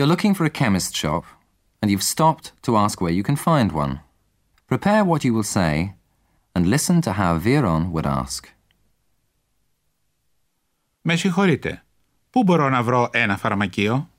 You're looking for a chemist shop and you've stopped to ask where you can find one. Prepare what you will say and listen to how Viron would ask. Με συγχωρείτε. Πού μπορώ να βρω ένα φαρμακείο?